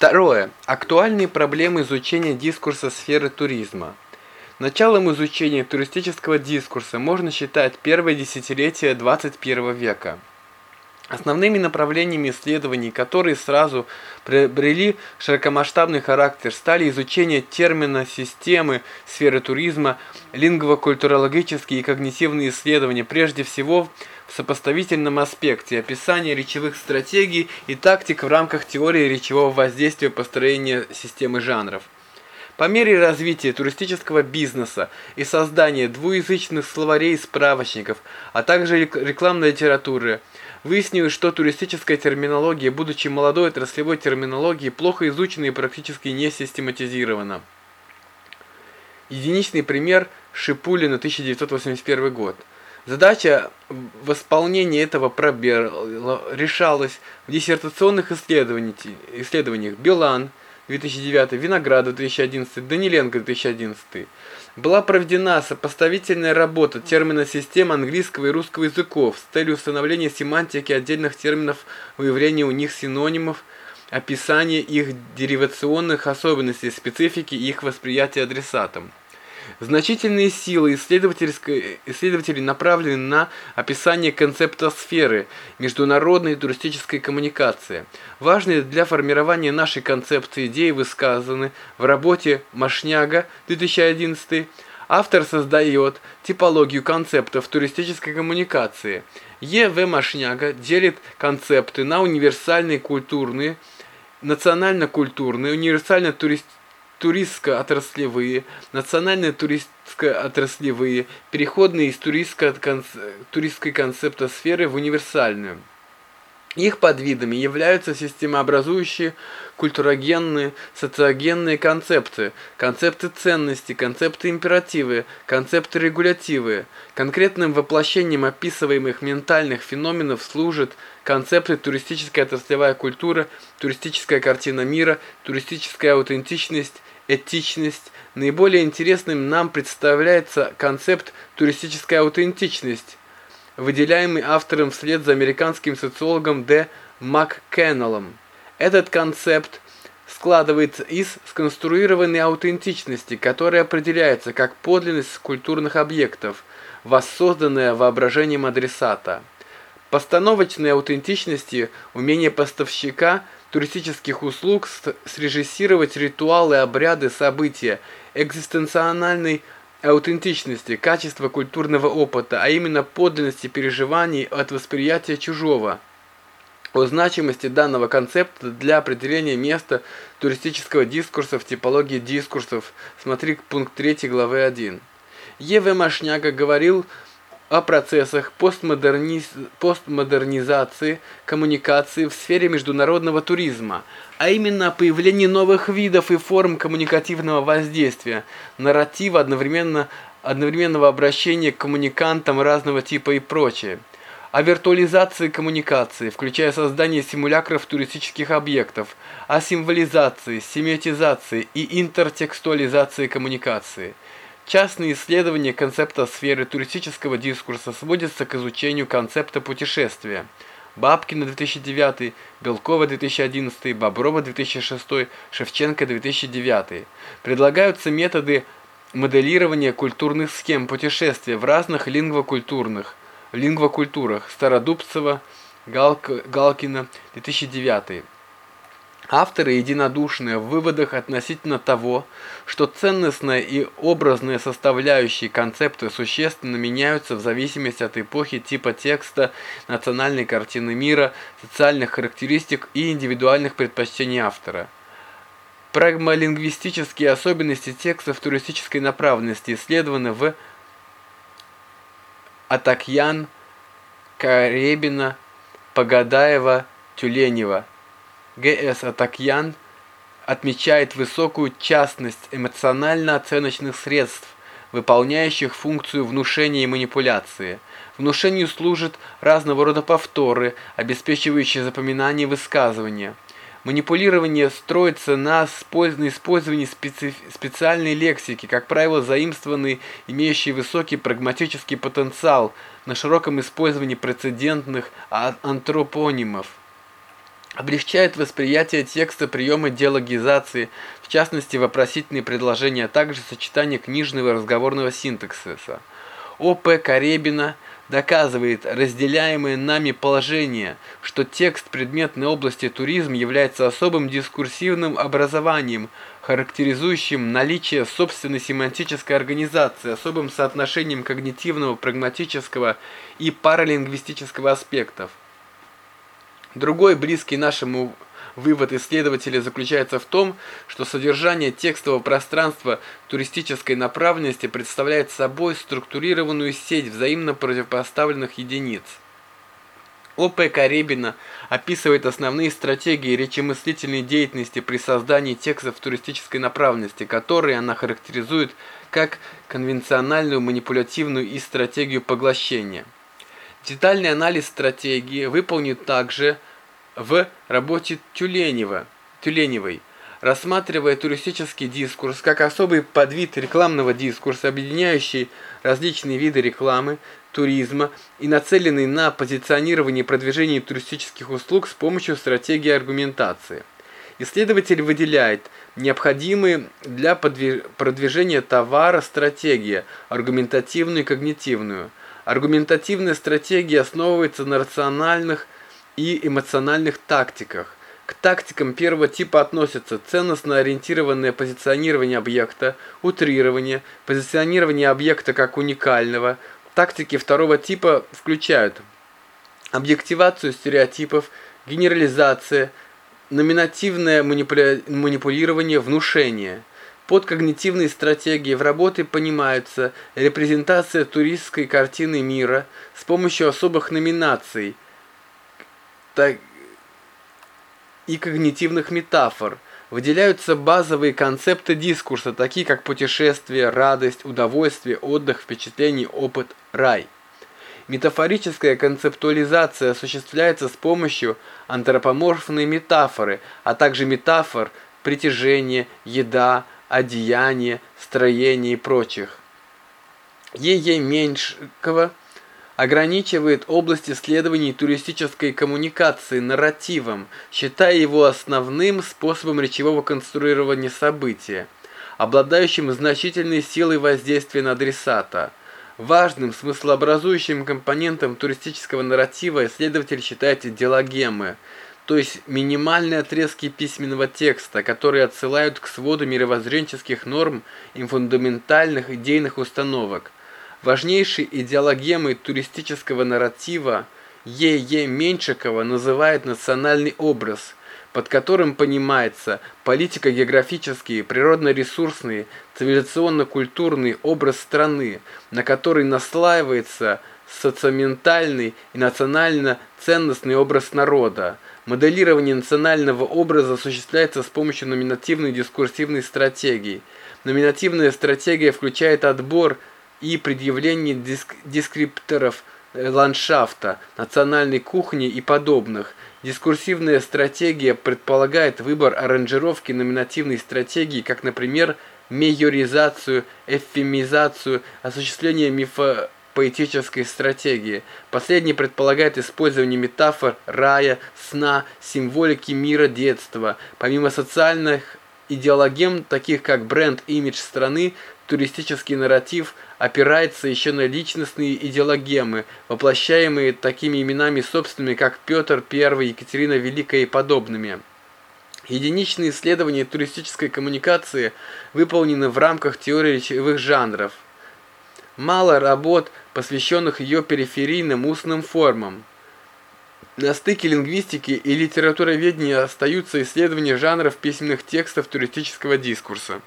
Второе. Актуальные проблемы изучения дискурса сферы туризма. Началом изучения туристического дискурса можно считать первое десятилетие 21 века. Основными направлениями исследований, которые сразу приобрели широкомасштабный характер, стали изучение термина системы сферы туризма, лингвокультурологические и когнитивные исследования, прежде всего в сопоставительном аспекте, описание речевых стратегий и тактик в рамках теории речевого воздействия построения системы жанров. По мере развития туристического бизнеса и создания двуязычных словарей и справочников, а также рекламной литературы, Выяснилось, что туристическая терминология, будучи молодой отраслевой терминологией, плохо изучена и практически не систематизирована. Единичный пример – Шипулина, 1981 год. Задача восполнения этого пробела решалась в диссертационных исследованиях Билан, 2009, Виноградов 2011, Даниленко 2011. Была проведена сопоставительная работа терминосистем английского и русского языков с целью установления семантики отдельных терминов, выявления у них синонимов, описания их деривационных особенностей, специфики их восприятия адресатом. Значительные силы исследователей направлены на описание концепта сферы, международной туристической коммуникации. Важные для формирования нашей концепции идеи высказаны в работе Машняга 2011 Автор создает типологию концептов туристической коммуникации. Е.В. Машняга делит концепты на универсальные культурные, национально-культурные, универсально-туристические, туристско-отраслевые, национальные туристско-отраслевые, переходные из туристской концепта сферы в универсальную. Их подвидами являются системообразующие культурогенные, социогенные концепты, концепты ценности, концепты императивы, концепты регулятивы. Конкретным воплощением описываемых ментальных феноменов служат концепты туристическая отраслевая культура, туристическая картина мира, туристическая аутентичность, этичность, наиболее интересным нам представляется концепт туристическая аутентичность, выделяемый автором вслед за американским социологом Д. МакКеннеллом. Этот концепт складывается из сконструированной аутентичности, которая определяется как подлинность культурных объектов, воссозданная воображением адресата. Постановочной аутентичности умение поставщика – туристических услуг срежиссировать ритуалы, обряды, события, экзистенциональной аутентичности, качества культурного опыта, а именно подлинности переживаний от восприятия чужого. О значимости данного концепта для определения места туристического дискурса в типологии дискурсов. Смотри пункт 3 главы 1. Е.В. Машняга говорил о процессах постмодерниз... постмодернизации коммуникации в сфере международного туризма, а именно о появлении новых видов и форм коммуникативного воздействия, нарратива одновременно, одновременного обращения к коммуникантам разного типа и прочее. О виртуализации коммуникации, включая создание симулякров туристических объектов, о символизации, семиотизации и интертекстуализации коммуникации – Частные исследования концепта сферы туристического дискурса сводятся к изучению концепта путешествия. Бабкина 2009, Белкова 2011, Боброва 2006, Шевченко 2009. Предлагаются методы моделирования культурных схем путешествия в разных лингвокультурных лингвокультурах Стародубцева, Галкина 2009. Авторы единодушны в выводах относительно того, что ценностная и образная составляющие концепты существенно меняются в зависимости от эпохи, типа текста, национальной картины мира, социальных характеристик и индивидуальных предпочтений автора. Прагмалингвистические особенности текстов туристической направленности исследованы в Атакьян, Каребина, Погадаева, Тюленева – Г.С. Атакьян отмечает высокую частность эмоционально-оценочных средств, выполняющих функцию внушения и манипуляции. Внушению служат разного рода повторы, обеспечивающие запоминание высказывания. Манипулирование строится на использовании специ... специальной лексики, как правило, заимствованной, имеющей высокий прагматический потенциал, на широком использовании прецедентных антропонимов. Облегчает восприятие текста приемы диалогизации, в частности вопросительные предложения, а также сочетание книжного и разговорного синтаксиса. О.П. Каребина доказывает разделяемое нами положение, что текст предметной области туризм является особым дискурсивным образованием, характеризующим наличие собственной семантической организации, особым соотношением когнитивного, прагматического и паралингвистического аспектов. Другой близкий нашему вывод исследователя заключается в том, что содержание текстового пространства туристической направленности представляет собой структурированную сеть взаимно противопоставленных единиц. О.П. Каребина описывает основные стратегии речемыслительной деятельности при создании текстов туристической направленности, которые она характеризует как конвенциональную манипулятивную и стратегию поглощения. Детальный анализ стратегии выполнен также в работе Тюленева, Тюленевой, рассматривая туристический дискурс как особый подвид рекламного дискурса, объединяющий различные виды рекламы, туризма и нацеленный на позиционирование и продвижение туристических услуг с помощью стратегии аргументации. Исследователь выделяет необходимые для продвижения товара стратегии, аргументативную и когнитивную – Аргументативная стратегия основывается на рациональных и эмоциональных тактиках. К тактикам первого типа относятся ценностно ориентированное позиционирование объекта, утрирование, позиционирование объекта как уникального. Тактики второго типа включают объективацию стереотипов, генерализация, номинативное манипулирование, внушение – под когнитивной стратегией в работе понимаются репрезентация туристской картины мира с помощью особых номинаций и когнитивных метафор. Выделяются базовые концепты дискурса, такие как путешествие, радость, удовольствие, отдых, впечатление, опыт, рай. Метафорическая концептуализация осуществляется с помощью антропоморфной метафоры, а также метафор притяжения, еда, одеяние, строение и прочих. Е.Е. Меньшикова ограничивает область исследований туристической коммуникации нарративом, считая его основным способом речевого конструирования события, обладающим значительной силой воздействия на адресата. Важным смыслообразующим компонентом туристического нарратива исследователь считает диалогемы – то есть минимальные отрезки письменного текста, которые отсылают к своду мировоззренческих норм и фундаментальных идейных установок. Важнейшей идеологемой туристического нарратива Е.Е. Меньшикова называет национальный образ, под которым понимается политико-географический, природно-ресурсный, цивилизационно-культурный образ страны, на который наслаивается социоментальный и национально-ценностный образ народа, Моделирование национального образа осуществляется с помощью номинативной дискурсивной стратегии. Номинативная стратегия включает отбор и предъявление диск дескрипторов э, ландшафта, национальной кухни и подобных. Дискурсивная стратегия предполагает выбор аранжировки номинативной стратегии, как, например, мейоризацию, эвфемизацию, осуществление мифа поэтической стратегии. Последний предполагает использование метафор рая, сна, символики мира детства. Помимо социальных идеологем, таких как бренд, имидж страны, туристический нарратив опирается еще на личностные идеологемы, воплощаемые такими именами собственными, как Петр I, Екатерина Великая и подобными. Единичные исследования туристической коммуникации выполнены в рамках теории речевых жанров. Мало работ посвященных ее периферийным устным формам. На стыке лингвистики и литературоведения остаются исследования жанров письменных текстов туристического дискурса.